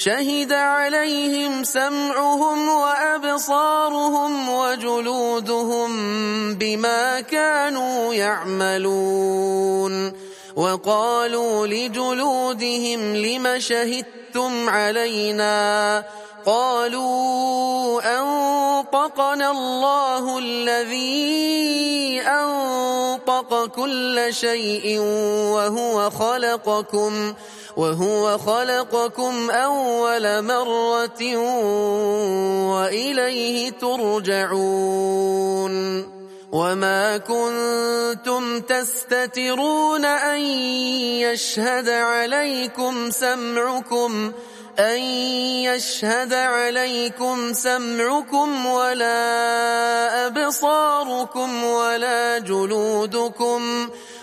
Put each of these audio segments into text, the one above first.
شهد عليهم سمعهم وأبصارهم وجلودهم بما كانوا يعملون وقالوا لجلودهم لم شهدتم علينا قالوا أنطقنا الله الذي أنطق كل شيء وهو خلقكم وهو خلقكم أول مرة وإليه ترجعون وما كنتم تستترون أن يشهد عليكم سمعكم أن يشهد عليكم سمعكم ولا أبصاركم ولا جلودكم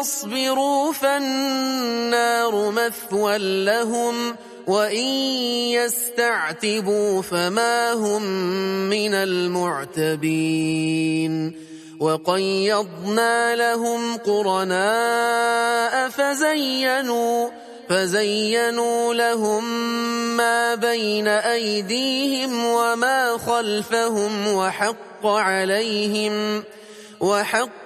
يصبروا فالنار مثوى لهم وإن يستعتبوا فما هم من المعتبين وقيضنا لهم قرناء فزينوا فزينوا لهم ما بين أيديهم وما خلفهم وحق عليهم وحق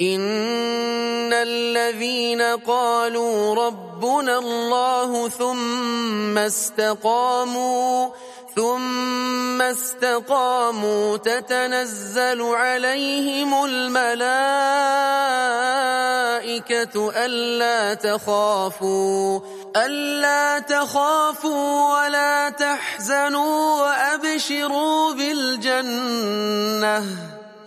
إن الذين قالوا ربنا الله ثم استقاموا ثم استقاموا تتنزل عليهم الملائكة ألا تخافوا ألا تخافوا ولا تحزنوا وأبشروا بالجنة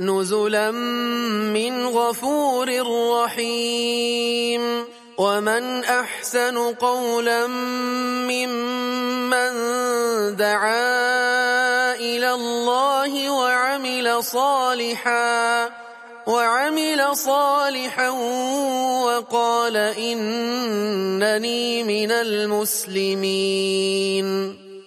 نزلا من غفور رحيم. ومن أحسن قولا ممن دعا إلى الله وعمل صالحاً وعمل صالحا وقال إنني من المسلمين.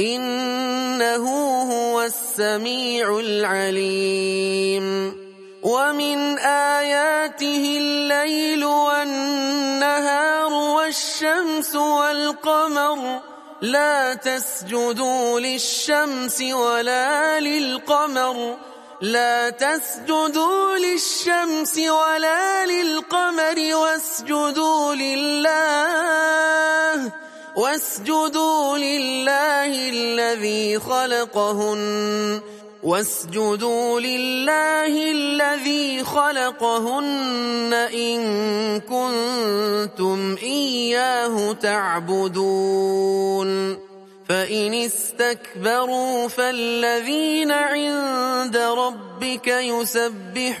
إنه هو السميع العليم. ومن آياته الليل والنهار والشمس والقمر. لا تسجدوا للشمس ولا للقمر. لا تسجدوا للشمس ولا للقمر. واسجدوا لله واسجدوا لله الذي خلقهن. واسجدوا لله الذي خلقهن إن كنتم إياه تعبدون. فإن استكبروا فالذين عند ربك يسبحون.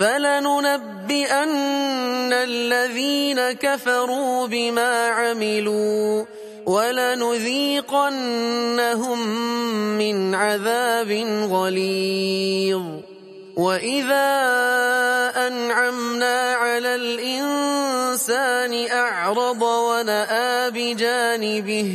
فلننبئن الذين كفروا بما عملوا ولنذيقنهم من عذاب غليظ. وإذا أنعمنا على الإنسان أعرض ونأى بجانبه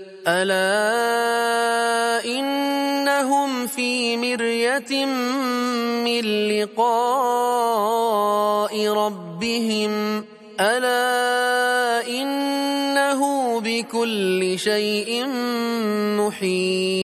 ألا إنهم في مرية من لقاء ربهم ألا إنه بكل شيء محيط